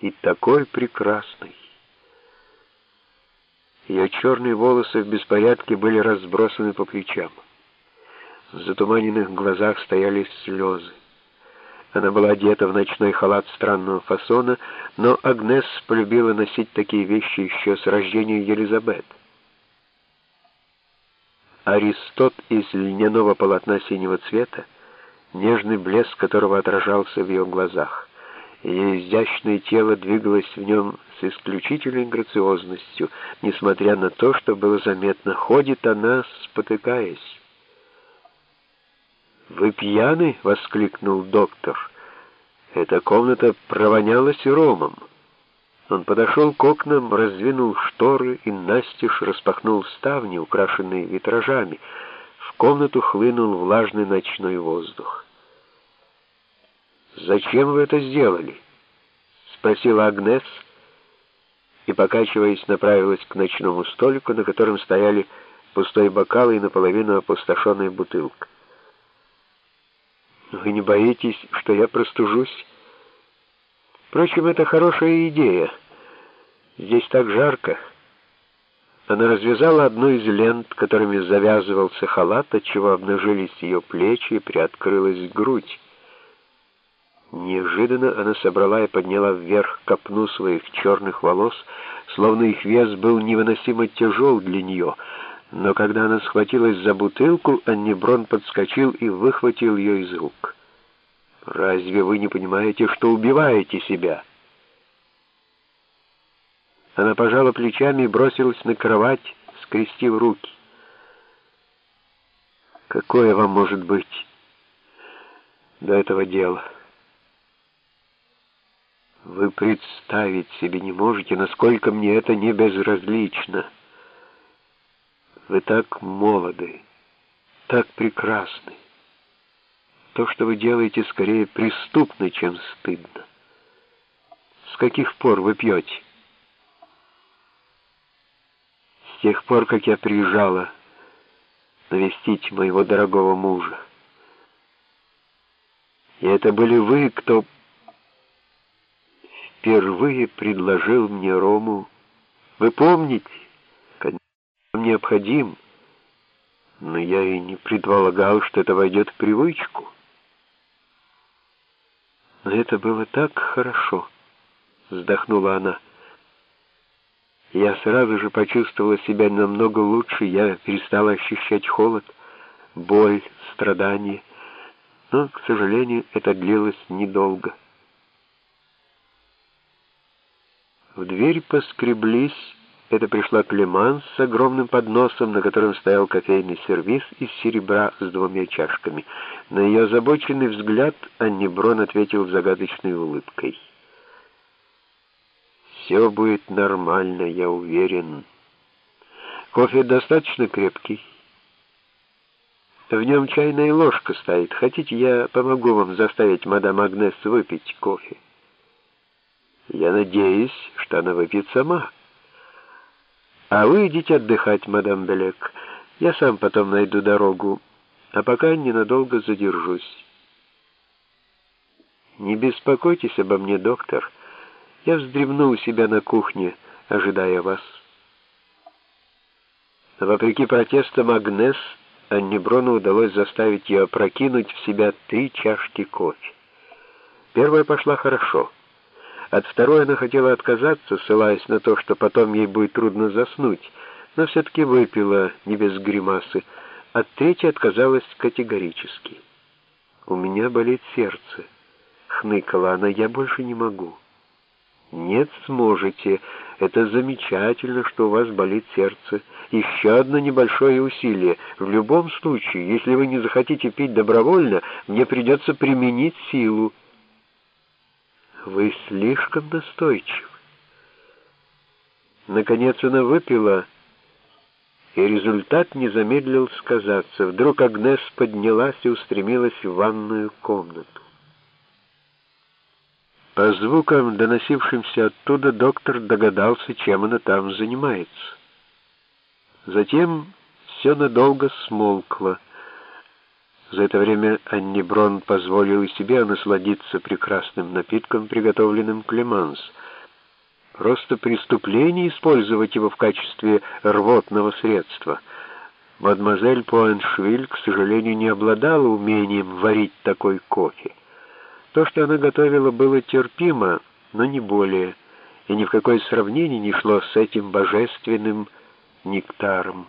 и такой прекрасной. Ее черные волосы в беспорядке были разбросаны по плечам. В затуманенных глазах стояли слезы. Она была одета в ночной халат странного фасона, но Агнес полюбила носить такие вещи еще с рождения Елизабет. Аристот из льняного полотна синего цвета, нежный блеск которого отражался в ее глазах. Ее изящное тело двигалось в нем с исключительной грациозностью, несмотря на то, что было заметно, ходит она, спотыкаясь. «Вы пьяны?» — воскликнул доктор. Эта комната провонялась ромом. Он подошел к окнам, раздвинул шторы и настежь распахнул ставни, украшенные витражами. В комнату хлынул влажный ночной воздух. «Зачем вы это сделали?» — спросила Агнес, и, покачиваясь, направилась к ночному столику, на котором стояли пустой бокал и наполовину опустошенная бутылка. Вы не боитесь, что я простужусь? Впрочем, это хорошая идея. Здесь так жарко. Она развязала одну из лент, которыми завязывался халат, отчего обнажились ее плечи и приоткрылась грудь. Неожиданно она собрала и подняла вверх копну своих черных волос, словно их вес был невыносимо тяжел для нее — но когда она схватилась за бутылку, Аннеброн подскочил и выхватил ее из рук. «Разве вы не понимаете, что убиваете себя?» Она пожала плечами и бросилась на кровать, скрестив руки. «Какое вам может быть до этого дела?» Вы представить себе не можете, насколько мне это не безразлично. Вы так молоды, так прекрасны. То, что вы делаете, скорее преступно, чем стыдно. С каких пор вы пьете? С тех пор, как я приезжала навестить моего дорогого мужа. И это были вы, кто впервые предложил мне рому. Вы помните? необходим, но я и не предполагал, что это войдет в привычку. Но это было так хорошо, вздохнула она. Я сразу же почувствовала себя намного лучше, я перестала ощущать холод, боль, страдания, но, к сожалению, это длилось недолго. В дверь поскреблись, это пришла Клеманс с огромным подносом, на котором стоял кофейный сервиз из серебра с двумя чашками. На ее озабоченный взгляд Анни Брон ответил загадочной улыбкой. «Все будет нормально, я уверен. Кофе достаточно крепкий. В нем чайная ложка стоит. Хотите, я помогу вам заставить мадам Агнес выпить кофе? Я надеюсь, что она выпьет сама». А вы идите отдыхать, мадам Белек. Я сам потом найду дорогу, а пока ненадолго задержусь. Не беспокойтесь обо мне, доктор. Я вздремну у себя на кухне, ожидая вас. Вопреки протестам Агнес, Аннеброну удалось заставить ее опрокинуть в себя три чашки кофе. Первая пошла хорошо — от второй она хотела отказаться, ссылаясь на то, что потом ей будет трудно заснуть, но все-таки выпила, не без гримасы. От третьей отказалась категорически. «У меня болит сердце», — хныкала она, — «я больше не могу». «Нет, сможете. Это замечательно, что у вас болит сердце. Еще одно небольшое усилие. В любом случае, если вы не захотите пить добровольно, мне придется применить силу». Вы слишком настойчивы. Наконец она выпила, и результат не замедлил сказаться. Вдруг Агнес поднялась и устремилась в ванную комнату. По звукам, доносившимся оттуда, доктор догадался, чем она там занимается. Затем все надолго смолкло. За это время Анни Брон позволил себе насладиться прекрасным напитком, приготовленным Клеманс — просто преступление использовать его в качестве рвотного средства. Мадемуазель Пуэншвиль, к сожалению, не обладала умением варить такой кофе. То, что она готовила, было терпимо, но не более, и ни в какое сравнение не шло с этим божественным нектаром.